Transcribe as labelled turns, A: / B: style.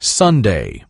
A: Sunday.